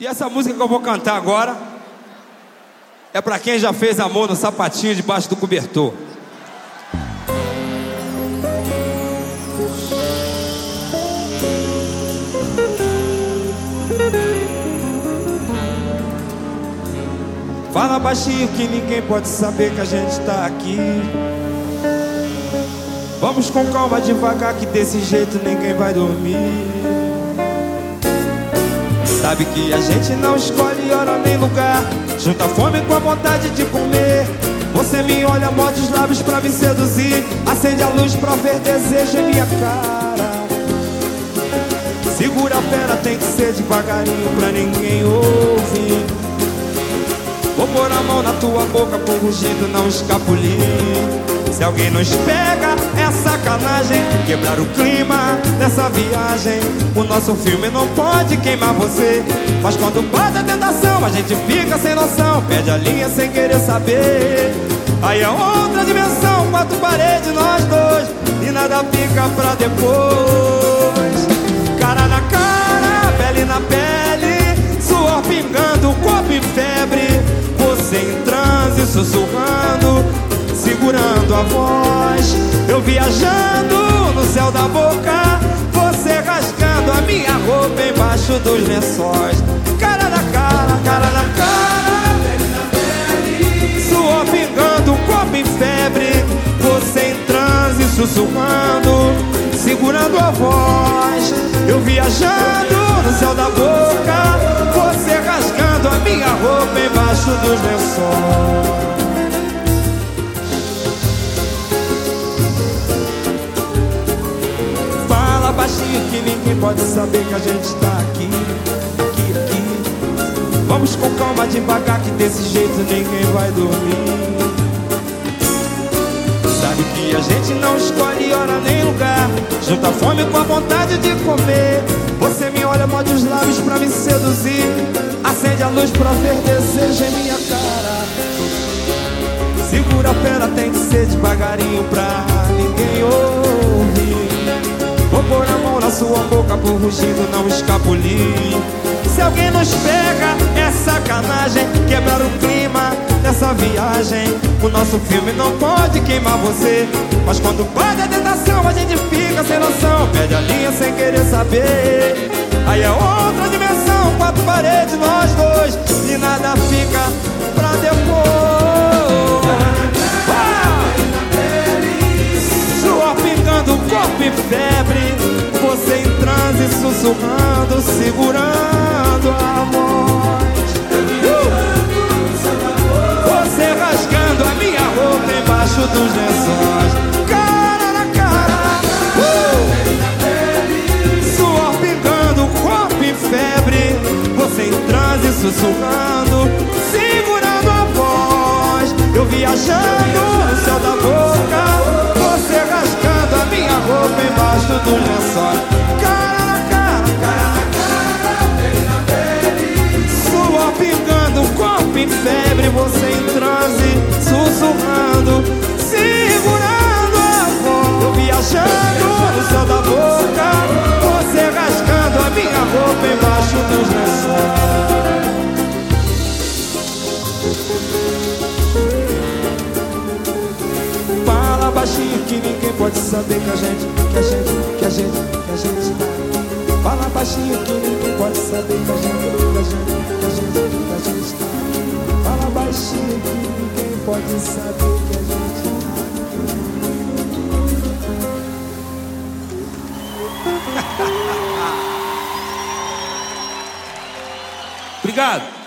E essa música que eu vou cantar agora é para quem já fez amor no sapatinho debaixo do cobertor. Fala baixinho que ninguém pode saber que a gente tá aqui. Vamos com calma devagar que desse jeito ninguém vai dormir. Sabe que a gente não escolhe hora nem lugar. Junta fome com a vontade de comer. Você me olha, morde os lábios pra me seduzir. Acende a luz pra ver desejo em minha cara. Segura a pena, tem que ser devagarinho pra ninguém ouvir. Vou pôr a mão na tua boca com rugido, não escapulir se alguém nos pega, é sacanagem Quebrar o clima dessa viagem. O nosso filme não pode queimar você Mas quando bate a tentação, a gente fica sem noção Perde a linha sem querer saber. Aí é outra dimensão, quatro paredes, nós dois E nada fica pra depois voz. Eu viajando no céu da boca, você rasgando a minha roupa embaixo dos lençóis. Cara na cara, cara na cara, pele na pele. Suor pingando, corpo em febre, você em transe sussurrando, segurando a voz. Eu viajando no céu da boca, que ninguém pode saber que a gente tá aqui, aqui, aqui. Vamos com calma devagar que desse jeito ninguém vai dormir. Sabe que a gente não escolhe hora nem lugar, junta a fome com a vontade de comer. Você me olha, morde os lábios pra me seduzir, acende a luz pra ver desejo em minha cara. Segura a pena, tem que ser devagarinho pra ninguém ouvir. Sua boca por rugido não escapulir Se alguém nos pega é sacanagem Quebrar o clima dessa viagem. O nosso filme não pode queimar você Mas quando bate a tentação a gente fica sem noção. Perde a linha sem querer saber. Aí é outra dimensão, quatro paredes, nós dois E nada fica pra depois sussurrando, segurando a voz. Você rasgando a minha roupa embaixo dos lençóis. Cara na cara, uh! suor pingando, corpo em febre. Você em transe, sussurrando, segurando a voz. Eu viajando no céu da saber que a gente, que a gente, que a gente, que a gente tá. Fala baixinho que ninguém pode saber que a gente, que a gente, que a gente, que a gente tá baixinho que ninguém pode saber que a gente Obrigado.